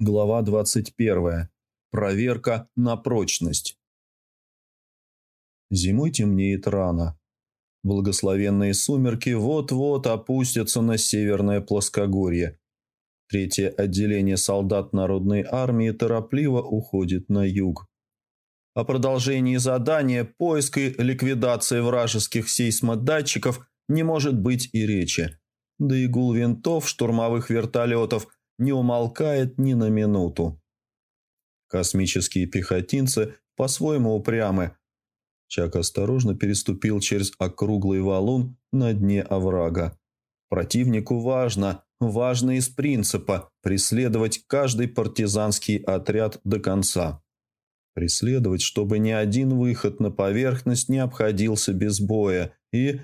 Глава 21. Проверка на прочность. Зимой темнеет рано. Благословенные сумерки вот-вот опустятся на северное плоскогорье. Третье отделение солдат Народной армии торопливо уходит на юг. О продолжении задания, поиск и ликвидации вражеских сейсмодатчиков не может быть и речи. Да и гул винтов штурмовых вертолетов – не умолкает ни на минуту. Космические пехотинцы по-своему упрямы. Чак осторожно переступил через округлый валун на дне оврага. Противнику важно, важно из принципа, преследовать каждый партизанский отряд до конца. Преследовать, чтобы ни один выход на поверхность не обходился без боя и...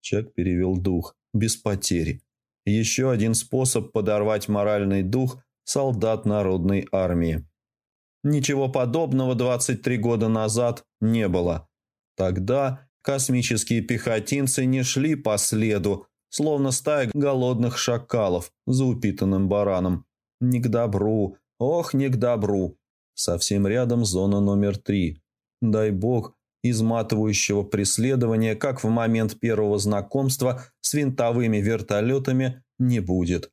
Чак перевел дух, без потери. Еще один способ подорвать моральный дух солдат народной армии. Ничего подобного 23 года назад не было. Тогда космические пехотинцы не шли по следу, словно стая голодных шакалов за упитанным бараном. Не к добру, ох, не к добру. Совсем рядом зона номер три. Дай бог, изматывающего преследования, как в момент первого знакомства с винтовыми вертолетами, не будет.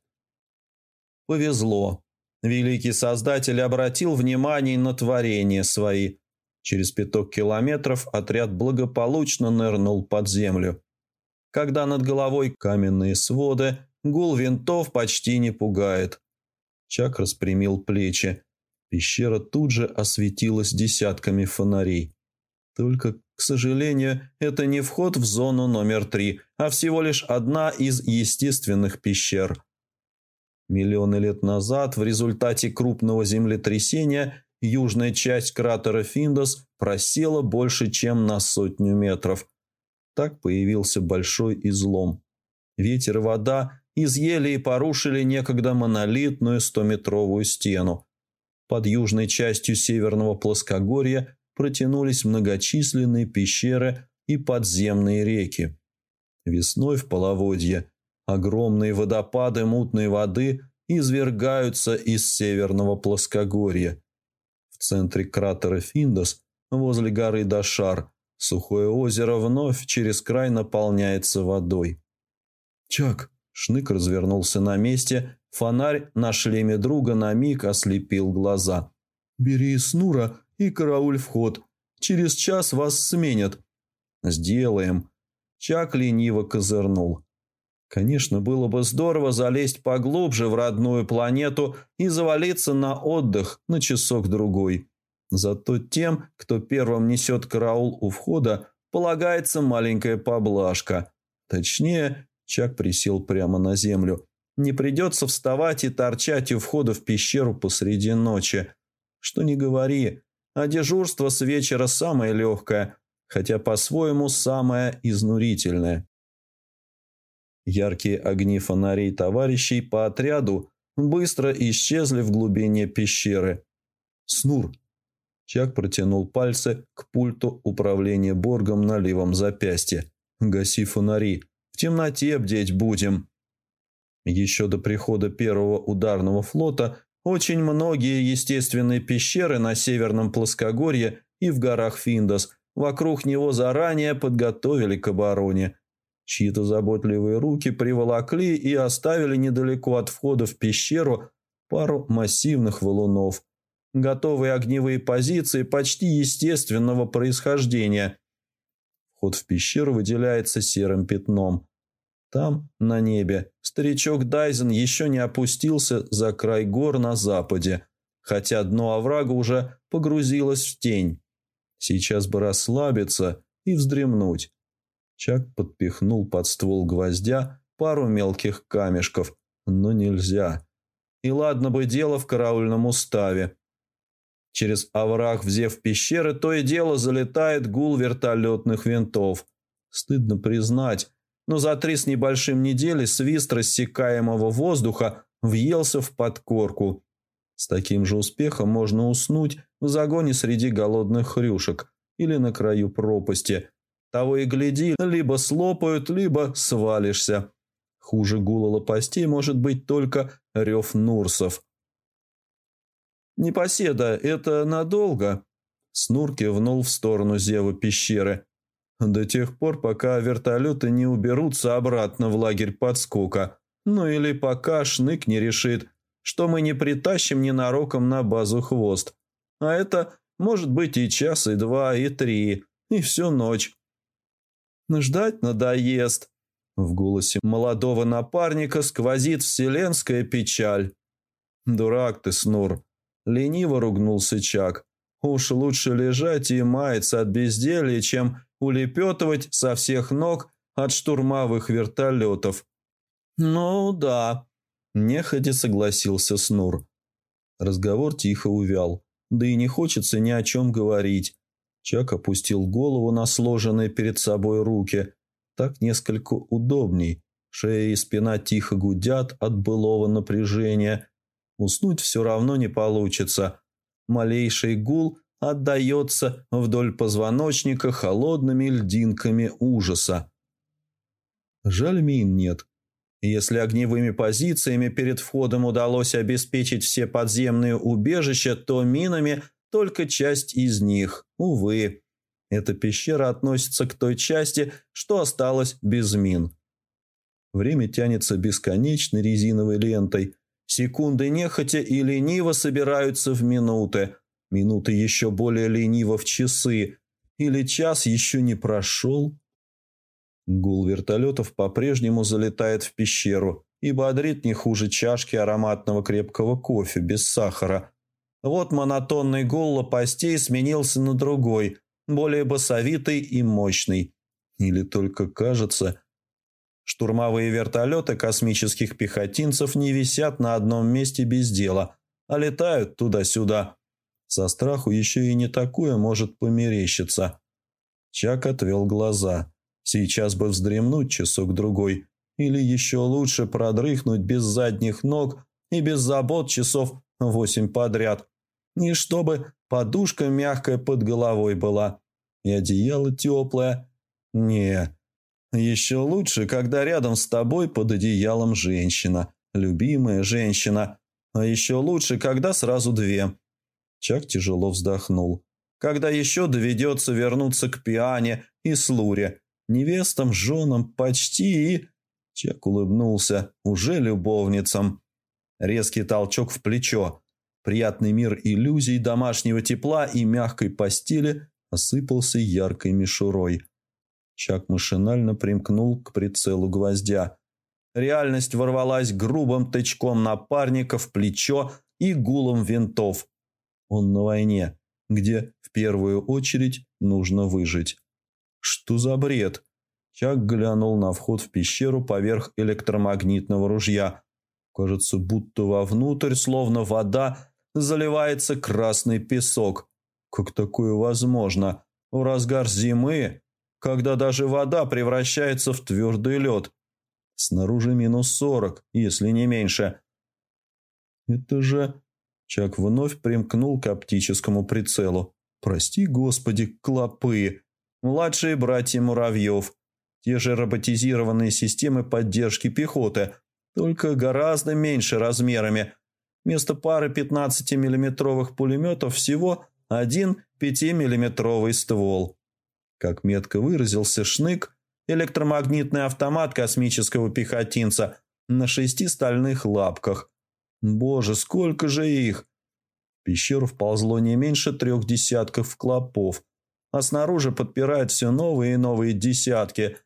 Повезло. Великий Создатель обратил внимание на творения свои. Через пяток километров отряд благополучно нырнул под землю. Когда над головой каменные своды, гул винтов почти не пугает. Чак распрямил плечи. Пещера тут же осветилась десятками фонарей. Только, к сожалению, это не вход в зону номер три, а всего лишь одна из естественных пещер. Миллионы лет назад в результате крупного землетрясения южная часть кратера Финдос просела больше, чем на сотню метров. Так появился большой излом. Ветер и вода изъели и порушили некогда монолитную стометровую стену. Под южной частью северного плоскогорья протянулись многочисленные пещеры и подземные реки. Весной в половодье огромные водопады мутной воды извергаются из северного плоскогорья. В центре кратера Финдос, возле горы Дашар, сухое озеро вновь через край наполняется водой. «Чак!» – Шнык развернулся на месте, фонарь на шлеме друга на миг ослепил глаза. «Бери снура и карауль вход. Через час вас сменят». «Сделаем». Чак лениво козырнул. Конечно, было бы здорово залезть поглубже в родную планету и завалиться на отдых на часок-другой. Зато тем, кто первым несет караул у входа, полагается маленькая поблажка. Точнее, Чак присел прямо на землю. Не придется вставать и торчать у входа в пещеру посреди ночи. Что не говори, а дежурство с вечера самое легкое, хотя по-своему самое изнурительное. Яркие огни фонарей товарищей по отряду быстро исчезли в глубине пещеры. «Снур!» Чак протянул пальцы к пульту управления Боргом на левом запястье. «Гаси фонари. В темноте бдеть будем». Еще до прихода первого ударного флота очень многие естественные пещеры на северном плоскогорье и в горах Финдос вокруг него заранее подготовили к обороне. Чьи-то заботливые руки приволокли и оставили недалеко от входа в пещеру пару массивных валунов. Готовые огневые позиции почти естественного происхождения. Вход в пещеру выделяется серым пятном. Там, на небе, старичок Дайзен еще не опустился за край гор на западе, хотя дно оврага уже погрузилось в тень. Сейчас бы расслабиться и вздремнуть. Чак подпихнул под ствол гвоздя пару мелких камешков, но нельзя. И ладно бы дело в караульном уставе. Через овраг, взев пещеры, то и дело залетает гул вертолетных винтов. Стыдно признать, но за три с небольшим недели свист рассекаемого воздуха въелся в подкорку. С таким же успехом можно уснуть в загоне среди голодных хрюшек или на краю пропасти. Того и гляди, либо слопают, либо свалишься. Хуже гула лопастей может быть только рев нурсов. «Непоседа, это надолго?» Снур кивнул в сторону зева пещеры. «До тех пор, пока вертолеты не уберутся обратно в лагерь подскока. Ну или пока Шнык не решит, что мы не притащим ненароком на базу хвост. А это может быть и час, и два, и три, и всю ночь. Ждать надоест. В голосе молодого напарника сквозит вселенская печаль. «Дурак ты, Снур!» — лениво ругнулся Чак. «Уж лучше лежать и маяться от безделья, чем улепетывать со всех ног от штурмовых вертолетов». «Ну да», — нехотя согласился Снур. Разговор тихо увял, да и не хочется ни о чем говорить. Чак опустил голову на сложенные перед собой руки. Так несколько удобней. Шея и спина тихо гудят от былого напряжения. Уснуть все равно не получится. Малейший гул отдается вдоль позвоночника холодными льдинками ужаса. Жаль, мин нет. Если огневыми позициями перед входом удалось обеспечить все подземные убежища, то минами – только часть из них, увы. Эта пещера относится к той части, что осталось без мин. Время тянется бесконечной резиновой лентой. Секунды нехотя и лениво собираются в минуты. Минуты еще более лениво в часы. Или час еще не прошел. Гул вертолетов по-прежнему залетает в пещеру и бодрит не хуже чашки ароматного крепкого кофе без сахара – вот монотонный гул лопастей сменился на другой, более басовитый и мощный. Или только кажется... Штурмовые вертолеты космических пехотинцев не висят на одном месте без дела, а летают туда-сюда. Со страху еще и не такое может померещиться. Чак отвел глаза. Сейчас бы вздремнуть часок-другой. Или еще лучше продрыхнуть без задних ног и без забот часов восемь подряд. И чтобы подушка мягкая под головой была. И одеяло теплое. Не. Еще лучше, когда рядом с тобой под одеялом женщина. Любимая женщина. А еще лучше, когда сразу две. Чак тяжело вздохнул. Когда еще доведется вернуться к Пиане и Слуре. Невестам, женам, почти и... Чак улыбнулся. Уже любовницам. Резкий толчок в плечо. Приятный мир иллюзий домашнего тепла и мягкой постели осыпался яркой мишурой. Чак машинально примкнул к прицелу гвоздя. Реальность ворвалась грубым тычком напарника в плечо и гулом винтов. Он на войне, где в первую очередь нужно выжить. Что за бред? Чак глянул на вход в пещеру поверх электромагнитного ружья. Кажется, будто вовнутрь, словно вода, заливается красный песок. Как такое возможно? В разгар зимы, когда даже вода превращается в твердый лед. Снаружи минус сорок, если не меньше. Это же... Чак вновь примкнул к оптическому прицелу. Прости, господи, клопы. Младшие братья Муравьев. Те же роботизированные системы поддержки пехоты, только гораздо меньше размерами – Вместо пары 15-миллиметровых пулеметов всего один 5-миллиметровый ствол. Как метко выразился Шнык, электромагнитный автомат космического пехотинца на шести стальных лапках. Боже, сколько же их! В пещеру вползло не меньше трех десятков клопов, а снаружи подпирают все новые и новые десятки.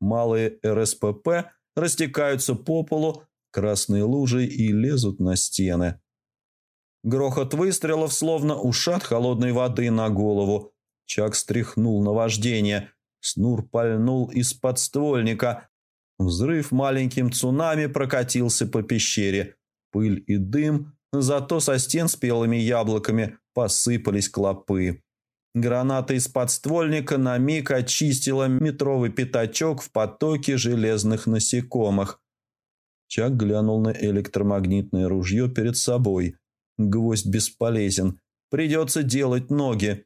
Малые РСПП растекаются по полу, красные лужи и лезут на стены. Грохот выстрелов, словно ушат холодной воды на голову. Чак стряхнул на вождение. Снур пальнул из подствольника. Взрыв маленьким цунами прокатился по пещере. Пыль и дым, зато со стен спелыми яблоками посыпались клопы. Граната из подствольника на миг очистила метровый пятачок в потоке железных насекомых. Чак глянул на электромагнитное ружье перед собой. Гвоздь бесполезен. Придется делать ноги.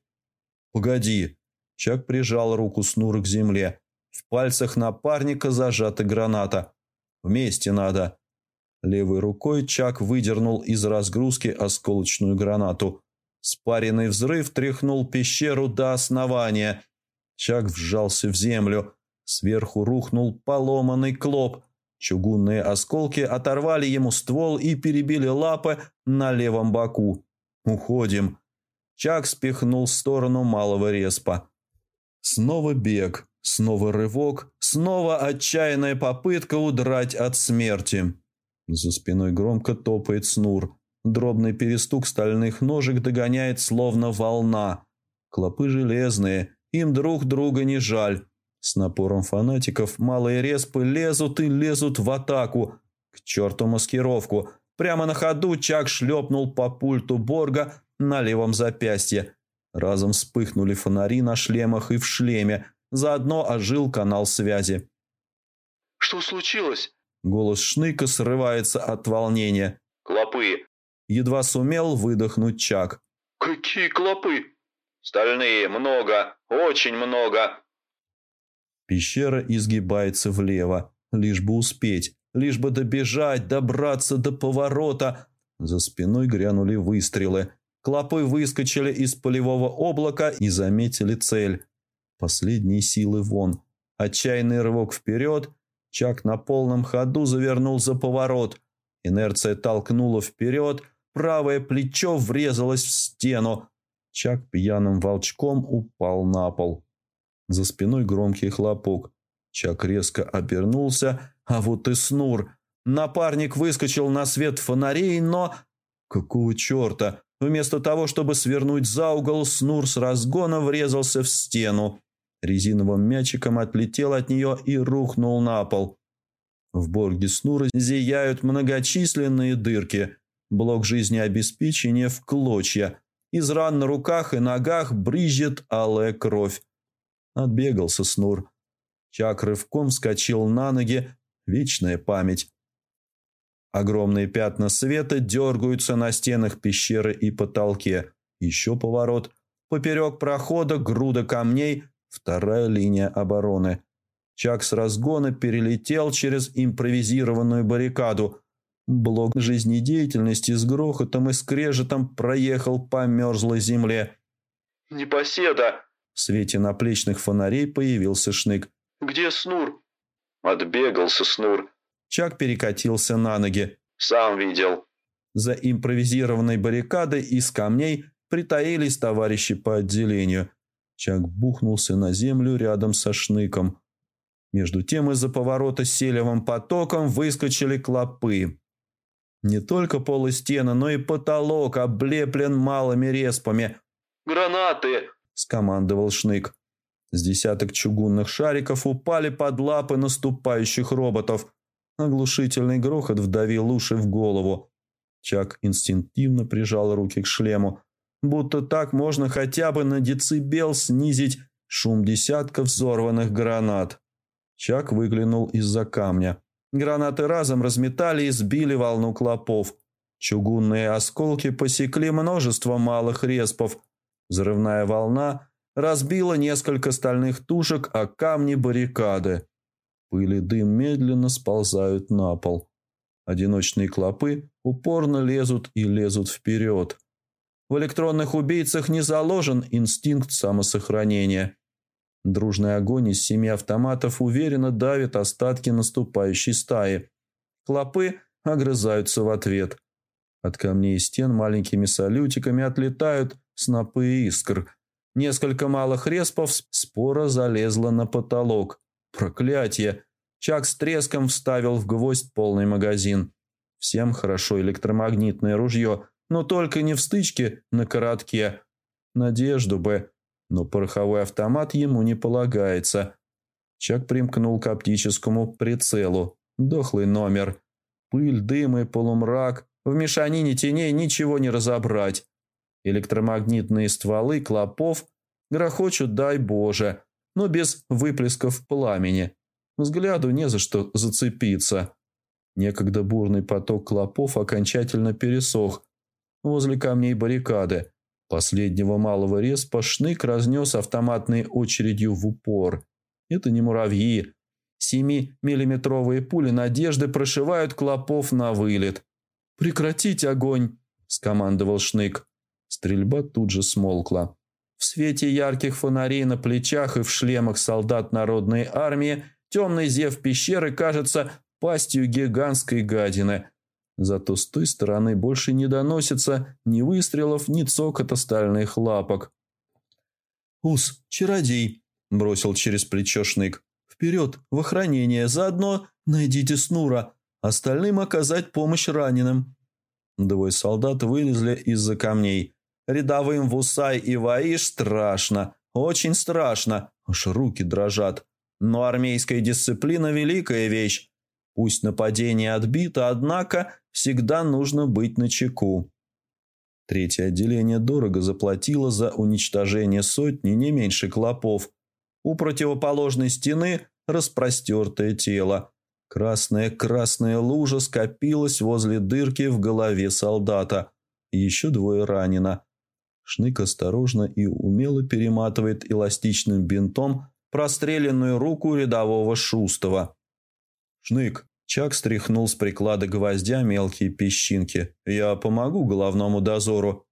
«Погоди!» Чак прижал руку Снура к земле. В пальцах напарника зажата граната. «Вместе надо!» Левой рукой Чак выдернул из разгрузки осколочную гранату. Спаренный взрыв тряхнул пещеру до основания. Чак вжался в землю. Сверху рухнул поломанный клоп. Чугунные осколки оторвали ему ствол и перебили лапы на левом боку. «Уходим!» Чак спихнул в сторону малого респа. Снова бег, снова рывок, снова отчаянная попытка удрать от смерти. За спиной громко топает снур. Дробный перестук стальных ножек догоняет словно волна. Клопы железные, им друг друга не жаль. С напором фанатиков малые респы лезут и лезут в атаку. К черту маскировку. Прямо на ходу Чак шлепнул по пульту Борга на левом запястье. Разом вспыхнули фонари на шлемах и в шлеме. Заодно ожил канал связи. «Что случилось?» Голос Шныка срывается от волнения. «Клопы!» Едва сумел выдохнуть Чак. «Какие клопы?» «Стальные, много, очень много!» Пещера изгибается влево, лишь бы успеть, лишь бы добежать, добраться до поворота. За спиной грянули выстрелы. Клопы выскочили из полевого облака и заметили цель. Последние силы вон. Отчаянный рывок вперед – Чак на полном ходу завернул за поворот. Инерция толкнула вперед, правое плечо врезалось в стену. Чак пьяным волчком упал на пол. За спиной громкий хлопок. Чак резко обернулся, а вот и снур. Напарник выскочил на свет фонарей, но... Какого черта? Вместо того, чтобы свернуть за угол, снур с разгона врезался в стену резиновым мячиком отлетел от нее и рухнул на пол. В борге снура зияют многочисленные дырки. Блок жизнеобеспечения в клочья. Из ран на руках и ногах брызжет алая кровь. Отбегался снур. Чак рывком вскочил на ноги. Вечная память. Огромные пятна света дергаются на стенах пещеры и потолке. Еще поворот. Поперек прохода груда камней – Вторая линия обороны. Чак с разгона перелетел через импровизированную баррикаду. Блок жизнедеятельности с грохотом и скрежетом проехал по мерзлой земле. «Непоседа!» В свете наплечных фонарей появился Шнык. «Где Снур?» «Отбегался Снур». Чак перекатился на ноги. «Сам видел». За импровизированной баррикадой из камней притаились товарищи по отделению – Чак бухнулся на землю рядом со шныком. Между тем из-за поворота селевым потоком выскочили клопы. Не только пол и стены, но и потолок облеплен малыми респами. «Гранаты!» – скомандовал Шнык. С десяток чугунных шариков упали под лапы наступающих роботов. Оглушительный грохот вдавил уши в голову. Чак инстинктивно прижал руки к шлему – будто так можно хотя бы на децибел снизить шум десятков взорванных гранат. Чак выглянул из-за камня. Гранаты разом разметали и сбили волну клопов. Чугунные осколки посекли множество малых респов. Взрывная волна разбила несколько стальных тушек о камни баррикады. Пыль и дым медленно сползают на пол. Одиночные клопы упорно лезут и лезут вперед – в электронных убийцах не заложен инстинкт самосохранения. Дружный огонь из семи автоматов уверенно давит остатки наступающей стаи. Клопы огрызаются в ответ. От камней и стен маленькими салютиками отлетают снопы искр. Несколько малых респов спора залезла на потолок. Проклятие! Чак с треском вставил в гвоздь полный магазин. Всем хорошо электромагнитное ружье – но только не в стычке на коротке. Надежду бы. Но пороховой автомат ему не полагается. Чак примкнул к оптическому прицелу. Дохлый номер. Пыль, дым и полумрак. В мешанине теней ничего не разобрать. Электромагнитные стволы клопов грохочут, дай Боже, но без выплесков пламени. Взгляду не за что зацепиться. Некогда бурный поток клопов окончательно пересох, возле камней баррикады. Последнего малого респа Шнык разнес автоматной очередью в упор. Это не муравьи. Семи-миллиметровые пули надежды прошивают клопов на вылет. «Прекратить огонь!» – скомандовал Шнык. Стрельба тут же смолкла. В свете ярких фонарей на плечах и в шлемах солдат народной армии темный зев пещеры кажется пастью гигантской гадины. Зато с той стороны больше не доносится ни выстрелов, ни цокота стальных лапок. «Ус, чародей!» – бросил через плечо Шнык. «Вперед, в охранение, заодно найдите Снура, остальным оказать помощь раненым». Двое солдат вылезли из-за камней. Рядовым Вусай и Ваиш страшно, очень страшно, аж руки дрожат. Но армейская дисциплина – великая вещь. Пусть нападение отбито, однако всегда нужно быть начеку. Третье отделение дорого заплатило за уничтожение сотни не меньше клопов. У противоположной стены распростертое тело. Красная-красная лужа скопилась возле дырки в голове солдата. Еще двое ранено. Шнык осторожно и умело перематывает эластичным бинтом простреленную руку рядового Шустова. «Шнык!» Чак стряхнул с приклада гвоздя мелкие песчинки. «Я помогу головному дозору».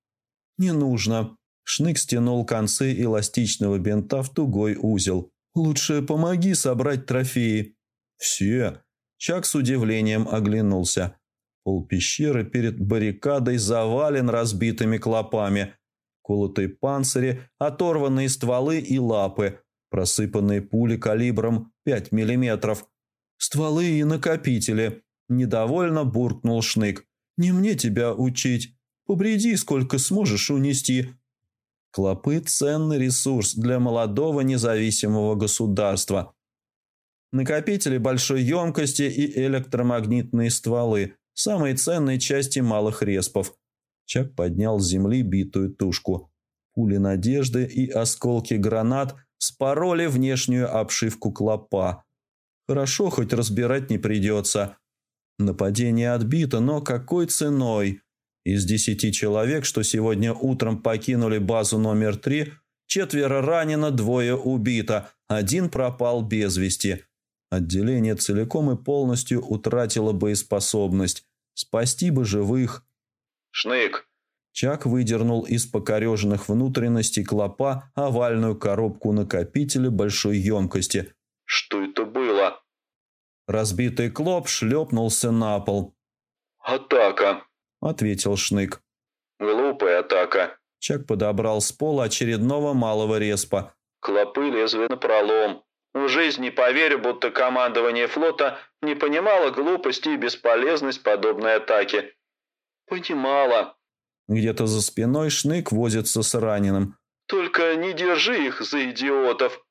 «Не нужно». Шнык стянул концы эластичного бинта в тугой узел. «Лучше помоги собрать трофеи». «Все». Чак с удивлением оглянулся. Пол пещеры перед баррикадой завален разбитыми клопами. Колотые панцири, оторванные стволы и лапы, просыпанные пули калибром 5 миллиметров – стволы и накопители. Недовольно буркнул Шнык. Не мне тебя учить. Побреди, сколько сможешь унести. Клопы – ценный ресурс для молодого независимого государства. Накопители большой емкости и электромагнитные стволы – самые ценные части малых респов. Чак поднял с земли битую тушку. Пули надежды и осколки гранат спороли внешнюю обшивку клопа – Хорошо, хоть разбирать не придется. Нападение отбито, но какой ценой? Из десяти человек, что сегодня утром покинули базу номер три, четверо ранено, двое убито, один пропал без вести. Отделение целиком и полностью утратило боеспособность. Спасти бы живых. «Шнык!» Чак выдернул из покореженных внутренностей клопа овальную коробку накопителя большой емкости. «Что это было?» Разбитый клоп шлепнулся на пол. «Атака», — ответил Шнык. «Глупая атака». Чак подобрал с пола очередного малого респа. «Клопы лезли на пролом. В жизнь не поверю, будто командование флота не понимало глупости и бесполезность подобной атаки». «Понимала». Где-то за спиной Шнык возится с раненым. «Только не держи их за идиотов».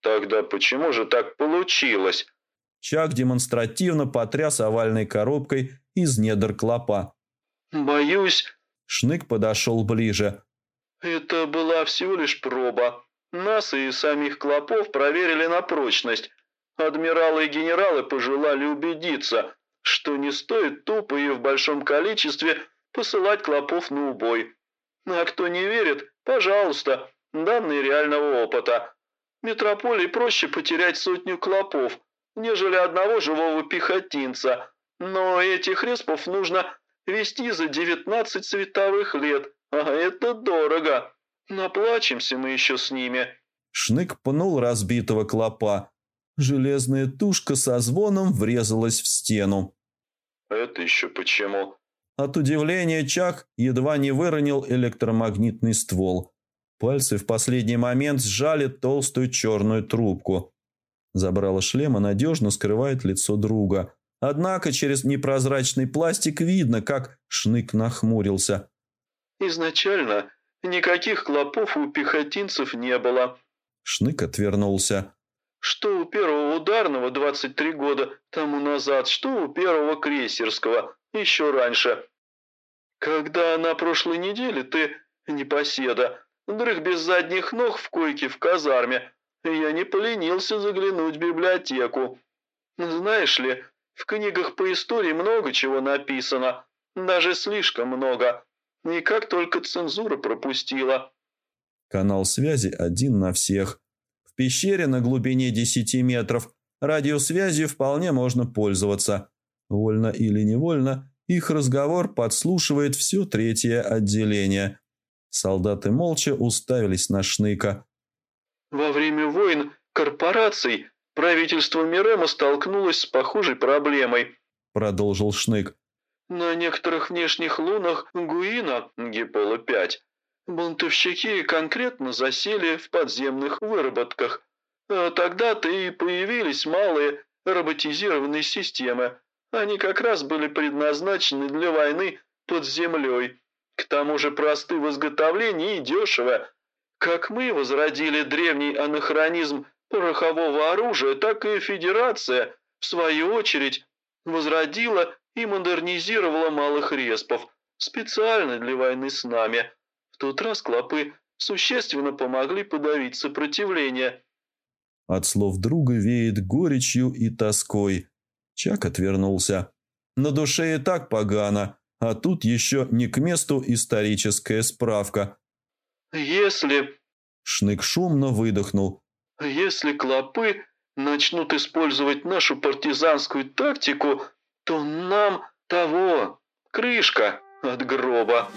«Тогда почему же так получилось?» Чак демонстративно потряс овальной коробкой из недр клопа. «Боюсь...» Шнык подошел ближе. «Это была всего лишь проба. Нас и самих клопов проверили на прочность. Адмиралы и генералы пожелали убедиться, что не стоит тупо и в большом количестве посылать клопов на убой. А кто не верит, пожалуйста, данные реального опыта. Метрополии проще потерять сотню клопов, нежели одного живого пехотинца, но этих респов нужно вести за девятнадцать световых лет, а это дорого. Наплачемся мы еще с ними». Шнык пнул разбитого клопа. Железная тушка со звоном врезалась в стену. «Это еще почему?» От удивления Чак едва не выронил электромагнитный ствол. Пальцы в последний момент сжали толстую черную трубку. Забрало шлема надежно скрывает лицо друга. Однако через непрозрачный пластик видно, как Шнык нахмурился. «Изначально никаких клопов у пехотинцев не было». Шнык отвернулся. «Что у первого ударного 23 года тому назад, что у первого крейсерского еще раньше. Когда на прошлой неделе ты, непоседа, дрых без задних ног в койке в казарме, я не поленился заглянуть в библиотеку. Знаешь ли, в книгах по истории много чего написано, даже слишком много. И как только цензура пропустила. Канал связи один на всех. В пещере на глубине десяти метров Радиосвязью вполне можно пользоваться. Вольно или невольно, их разговор подслушивает все третье отделение. Солдаты молча уставились на Шныка. Во время войн корпораций правительство Мирема столкнулось с похожей проблемой, продолжил Шнык. На некоторых внешних лунах Гуина, Гипола-5, бунтовщики конкретно засели в подземных выработках. А тогда-то и появились малые роботизированные системы. Они как раз были предназначены для войны под землей. К тому же просты в изготовлении и дешево. Как мы возродили древний анахронизм порохового оружия, так и Федерация, в свою очередь, возродила и модернизировала малых респов специально для войны с нами. В тот раз клопы существенно помогли подавить сопротивление. От слов друга веет горечью и тоской. Чак отвернулся. На душе и так погано, а тут еще не к месту историческая справка. «Если...» Шнык шумно выдохнул. «Если клопы начнут использовать нашу партизанскую тактику, то нам того, крышка от гроба».